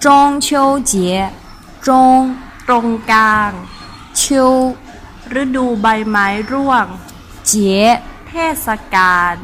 中秋节中ตรงกลาง秋ฤดูใบไม้ร่วง节เทศกาล